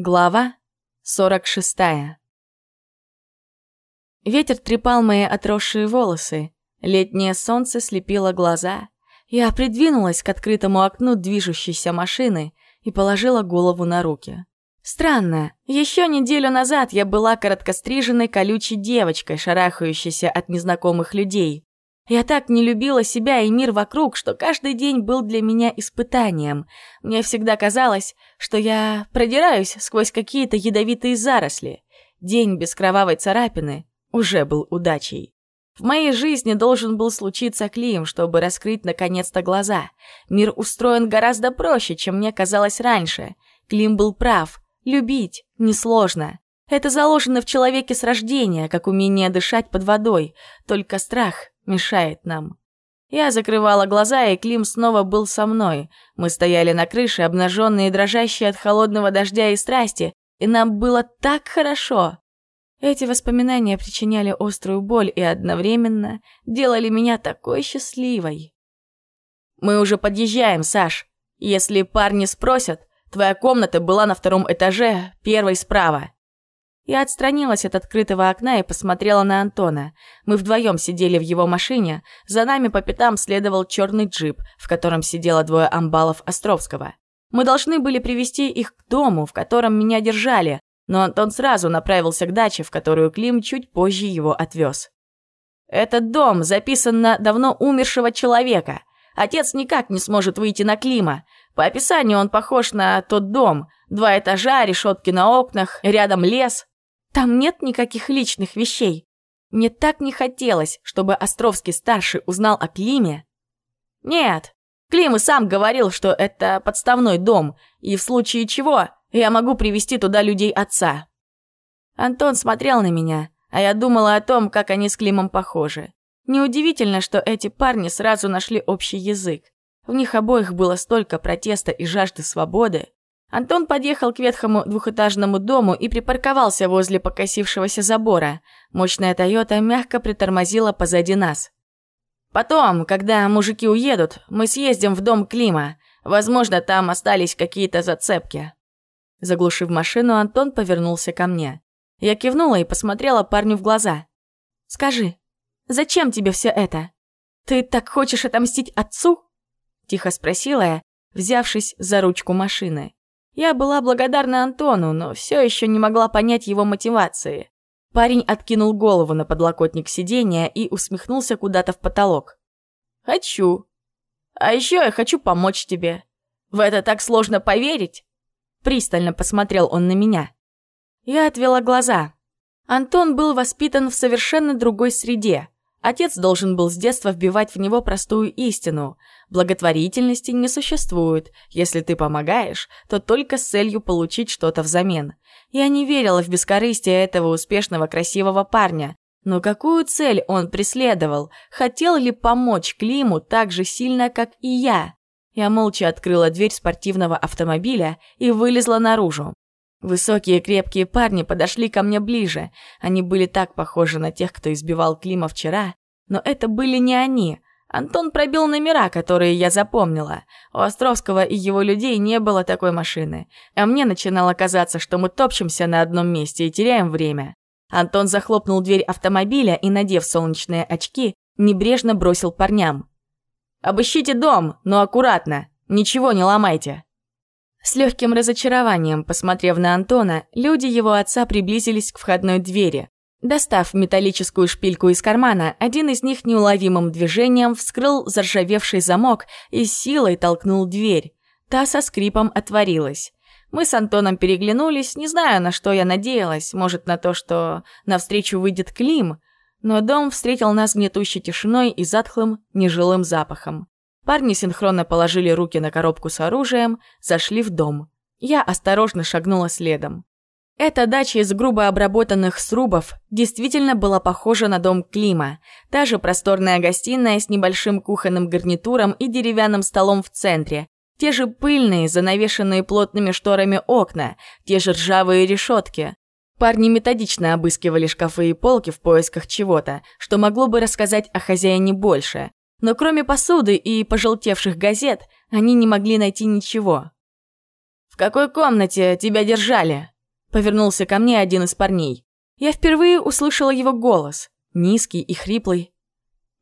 Глава 46 Ветер трепал мои отросшие волосы, летнее солнце слепило глаза. Я придвинулась к открытому окну движущейся машины и положила голову на руки. Странно, еще неделю назад я была короткостриженной колючей девочкой, шарахающейся от незнакомых людей. Я так не любила себя и мир вокруг, что каждый день был для меня испытанием. Мне всегда казалось, что я продираюсь сквозь какие-то ядовитые заросли. День без кровавой царапины уже был удачей. В моей жизни должен был случиться Клим, чтобы раскрыть наконец-то глаза. Мир устроен гораздо проще, чем мне казалось раньше. Клим был прав. Любить несложно. Это заложено в человеке с рождения, как умение дышать под водой. Только страх мешает нам. Я закрывала глаза, и Клим снова был со мной. Мы стояли на крыше, обнаженные и дрожащие от холодного дождя и страсти, и нам было так хорошо. Эти воспоминания причиняли острую боль и одновременно делали меня такой счастливой. «Мы уже подъезжаем, Саш. Если парни спросят, твоя комната была на втором этаже, первой справа. Я отстранилась от открытого окна и посмотрела на Антона. Мы вдвоем сидели в его машине, за нами по пятам следовал черный джип, в котором сидело двое амбалов Островского. Мы должны были привести их к дому, в котором меня держали, но Антон сразу направился к даче, в которую Клим чуть позже его отвез. «Этот дом записан на давно умершего человека. Отец никак не сможет выйти на Клима. По описанию он похож на тот дом. Два этажа, решетки на окнах, рядом лес. Там нет никаких личных вещей. Мне так не хотелось, чтобы Островский-старший узнал о Климе. Нет, Клим и сам говорил, что это подставной дом, и в случае чего я могу привести туда людей отца. Антон смотрел на меня, а я думала о том, как они с Климом похожи. Неудивительно, что эти парни сразу нашли общий язык. В них обоих было столько протеста и жажды свободы. Антон подъехал к ветхому двухэтажному дому и припарковался возле покосившегося забора. Мощная «Тойота» мягко притормозила позади нас. «Потом, когда мужики уедут, мы съездим в дом Клима. Возможно, там остались какие-то зацепки». Заглушив машину, Антон повернулся ко мне. Я кивнула и посмотрела парню в глаза. «Скажи, зачем тебе все это? Ты так хочешь отомстить отцу?» Тихо спросила я, взявшись за ручку машины. Я была благодарна Антону, но все еще не могла понять его мотивации. Парень откинул голову на подлокотник сиденья и усмехнулся куда-то в потолок. «Хочу. А еще я хочу помочь тебе. В это так сложно поверить?» Пристально посмотрел он на меня. Я отвела глаза. Антон был воспитан в совершенно другой среде. Отец должен был с детства вбивать в него простую истину. Благотворительности не существует. Если ты помогаешь, то только с целью получить что-то взамен. Я не верила в бескорыстие этого успешного красивого парня. Но какую цель он преследовал? Хотел ли помочь Климу так же сильно, как и я? Я молча открыла дверь спортивного автомобиля и вылезла наружу. Высокие крепкие парни подошли ко мне ближе. Они были так похожи на тех, кто избивал Клима вчера, но это были не они. Антон пробил номера, которые я запомнила. У Островского и его людей не было такой машины. А мне начинало казаться, что мы топчемся на одном месте и теряем время. Антон захлопнул дверь автомобиля и, надев солнечные очки, небрежно бросил парням. «Обыщите дом, но аккуратно. Ничего не ломайте». С легким разочарованием, посмотрев на Антона, люди его отца приблизились к входной двери. Достав металлическую шпильку из кармана, один из них неуловимым движением вскрыл заржавевший замок и силой толкнул дверь. Та со скрипом отворилась. Мы с Антоном переглянулись, не знаю, на что я надеялась, может, на то, что навстречу выйдет Клим, но дом встретил нас гнетущей тишиной и затхлым, нежилым запахом. Парни синхронно положили руки на коробку с оружием, зашли в дом. Я осторожно шагнула следом. Эта дача из грубо обработанных срубов действительно была похожа на дом Клима. Та же просторная гостиная с небольшим кухонным гарнитуром и деревянным столом в центре. Те же пыльные, занавешенные плотными шторами окна, те же ржавые решетки. Парни методично обыскивали шкафы и полки в поисках чего-то, что могло бы рассказать о хозяине больше. Но кроме посуды и пожелтевших газет, они не могли найти ничего. какой комнате тебя держали?» Повернулся ко мне один из парней. Я впервые услышала его голос, низкий и хриплый.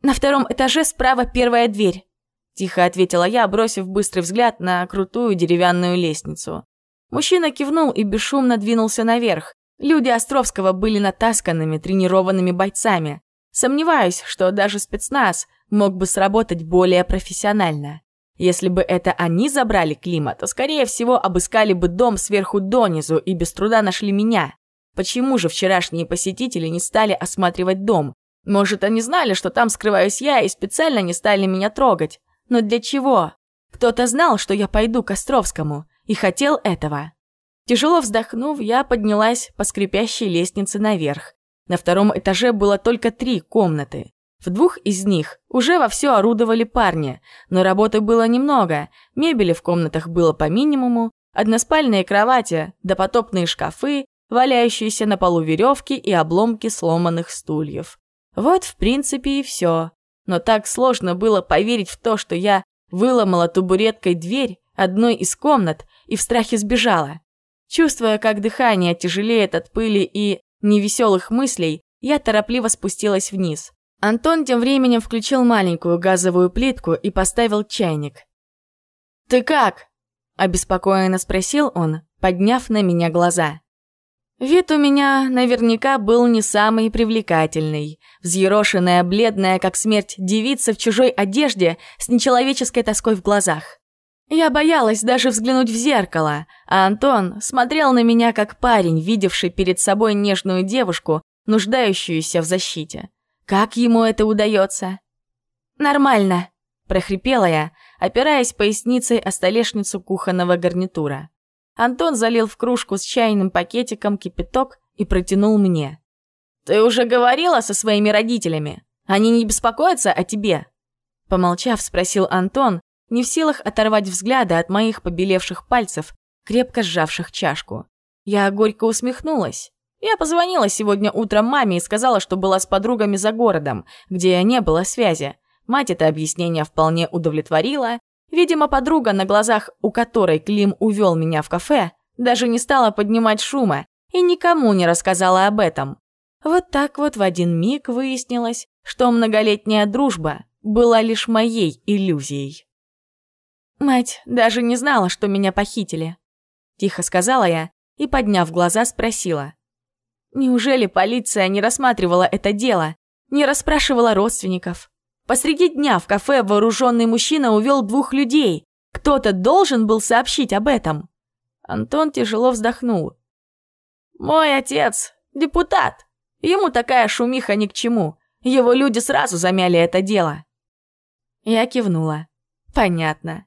«На втором этаже справа первая дверь», – тихо ответила я, бросив быстрый взгляд на крутую деревянную лестницу. Мужчина кивнул и бесшумно двинулся наверх. Люди Островского были натасканными, тренированными бойцами. Сомневаюсь, что даже спецназ мог бы сработать более профессионально. Если бы это они забрали Клима, то, скорее всего, обыскали бы дом сверху донизу и без труда нашли меня. Почему же вчерашние посетители не стали осматривать дом? Может, они знали, что там скрываюсь я и специально не стали меня трогать? Но для чего? Кто-то знал, что я пойду к Островскому, и хотел этого. Тяжело вздохнув, я поднялась по скрипящей лестнице наверх. На втором этаже было только три комнаты. В двух из них уже вовсю орудовали парни, но работы было немного, мебели в комнатах было по минимуму, односпальные кровати, допотопные шкафы, валяющиеся на полу веревки и обломки сломанных стульев. Вот, в принципе, и все. Но так сложно было поверить в то, что я выломала табуреткой дверь одной из комнат и в страхе сбежала. Чувствуя, как дыхание тяжелеет от пыли и невеселых мыслей, я торопливо спустилась вниз. Антон тем временем включил маленькую газовую плитку и поставил чайник. «Ты как?» – обеспокоенно спросил он, подняв на меня глаза. Вид у меня наверняка был не самый привлекательный. Взъерошенная, бледная, как смерть, девица в чужой одежде с нечеловеческой тоской в глазах. Я боялась даже взглянуть в зеркало, а Антон смотрел на меня как парень, видевший перед собой нежную девушку, нуждающуюся в защите. Как ему это удается? «Нормально», – прохрипела я, опираясь поясницей о столешницу кухонного гарнитура. Антон залил в кружку с чайным пакетиком кипяток и протянул мне. «Ты уже говорила со своими родителями? Они не беспокоятся о тебе?» Помолчав, спросил Антон, не в силах оторвать взгляда от моих побелевших пальцев, крепко сжавших чашку. Я горько усмехнулась. Я позвонила сегодня утром маме и сказала, что была с подругами за городом, где не было связи. Мать это объяснение вполне удовлетворила. Видимо, подруга, на глазах у которой Клим увел меня в кафе, даже не стала поднимать шума и никому не рассказала об этом. Вот так вот в один миг выяснилось, что многолетняя дружба была лишь моей иллюзией. «Мать даже не знала, что меня похитили», – тихо сказала я и, подняв глаза, спросила. «Неужели полиция не рассматривала это дело, не расспрашивала родственников? Посреди дня в кафе вооруженный мужчина увел двух людей. Кто-то должен был сообщить об этом». Антон тяжело вздохнул. «Мой отец – депутат. Ему такая шумиха ни к чему. Его люди сразу замяли это дело». Я кивнула. «Понятно.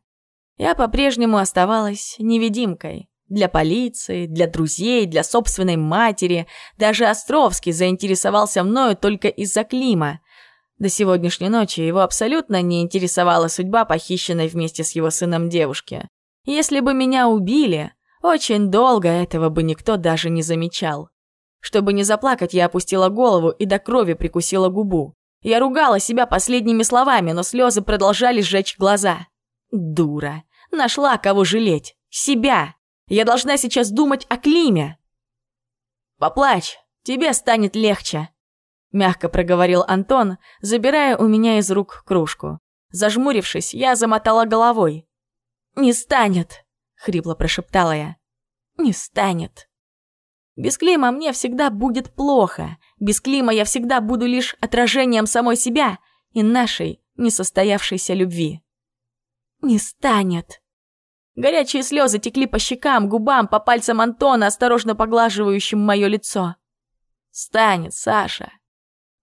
Я по-прежнему оставалась невидимкой. Для полиции, для друзей, для собственной матери. Даже Островский заинтересовался мною только из-за Клима. До сегодняшней ночи его абсолютно не интересовала судьба похищенной вместе с его сыном девушки. Если бы меня убили, очень долго этого бы никто даже не замечал. Чтобы не заплакать, я опустила голову и до крови прикусила губу. Я ругала себя последними словами, но слезы продолжали сжечь глаза. Дура. Нашла кого жалеть. Себя. Я должна сейчас думать о Климе. Поплачь, тебе станет легче. Мягко проговорил Антон, забирая у меня из рук кружку. Зажмурившись, я замотала головой. «Не станет!» — хрипло прошептала я. «Не станет!» Без Клима мне всегда будет плохо. Без Клима я всегда буду лишь отражением самой себя и нашей несостоявшейся любви не станет. Горячие слезы текли по щекам, губам, по пальцам Антона, осторожно поглаживающим мое лицо. «Станет, Саша!»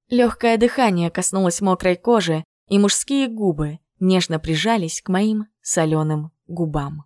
Легкое дыхание коснулось мокрой кожи, и мужские губы нежно прижались к моим соленым губам.